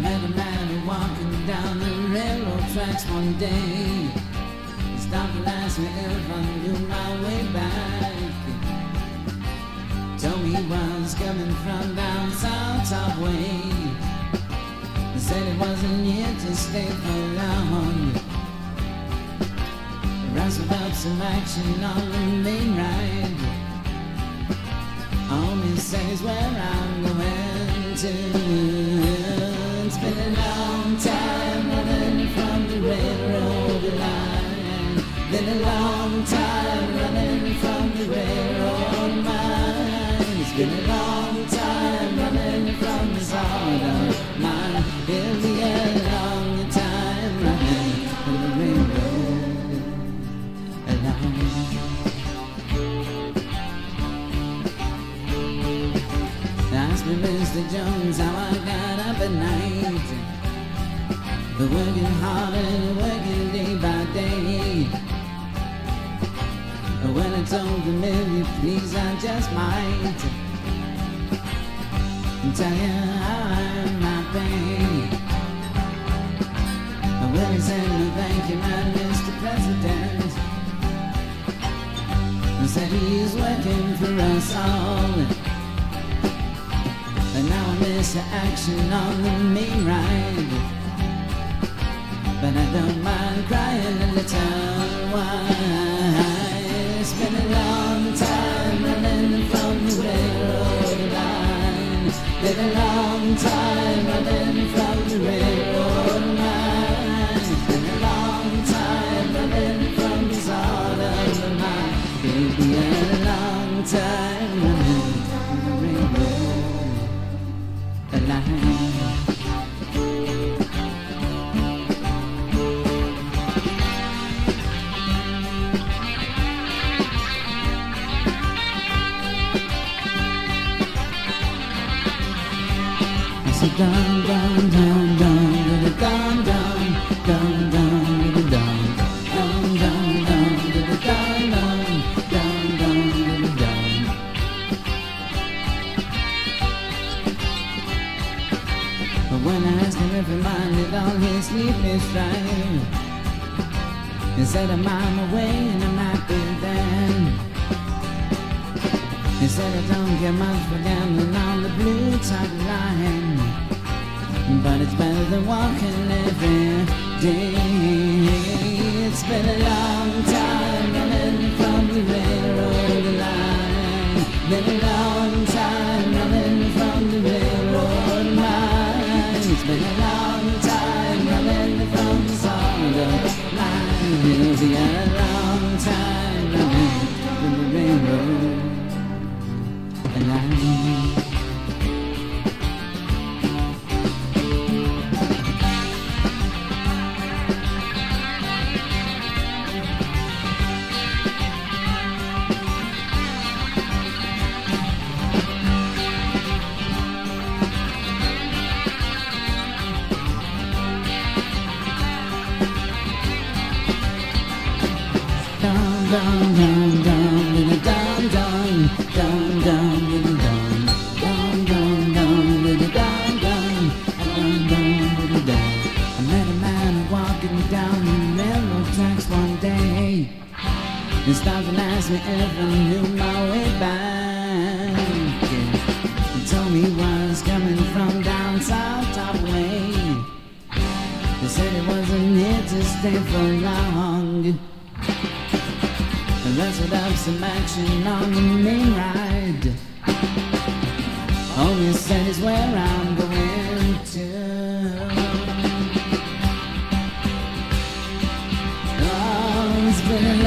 Met a man walking down the railroad tracks one day. He stopped and asked me if I knew my way back. Told me he was coming from down south top way. He said he wasn't here to stay for long. Rustled up some action on the main ride. Only says where I'm going to. It's been a long time running from the railroad line. Been a long time running from the railroad line. It's been Working hard and working day by day. When I told him, if please, I just might tell you I'm not paid. When he said, no, thank you, man, Mr. President. He said he's working for us all. And now I miss the action on the main ride. Don't mind crying a little while. It's been a long time running from the railroad line. Been a long time running from the railroad line. Been a long time running from the sort of the line. It'll be a long time running dum dum dum dum da dum. But when I asked him if he minded all his sleepless drive, he said I'm on my way and I'm happy then. He said I don't care much for gambling on the blue top line But it's better than walking every day. It's been a long time running from the railroad line down, down, down, in a down, down, down, down, in a down, down, down, down, down, down, down, down, down. I met a man walking down the railroad tracks one day. He stopped and asked me if I knew my way back. He told me he was coming from down south, top way. He said he wasn't here to stay for long. Wrestled up some action on the main ride. Only said is where I'm going to. Oh, it's been